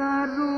கருணை